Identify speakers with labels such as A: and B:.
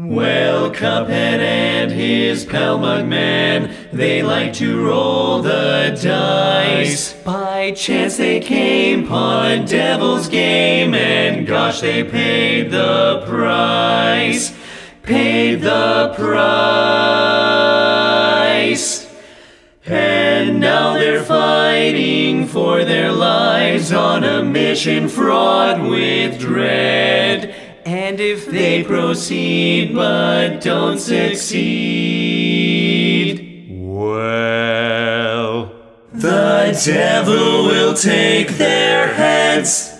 A: Well, Cuphead and his pal Mugman, they like to roll the dice. By chance they came upon devil's game, and gosh, they paid the price. Paid the price. And now they're fighting for their lives on a mission fraught with dread. And if they proceed but don't succeed, well, the devil will take their heads.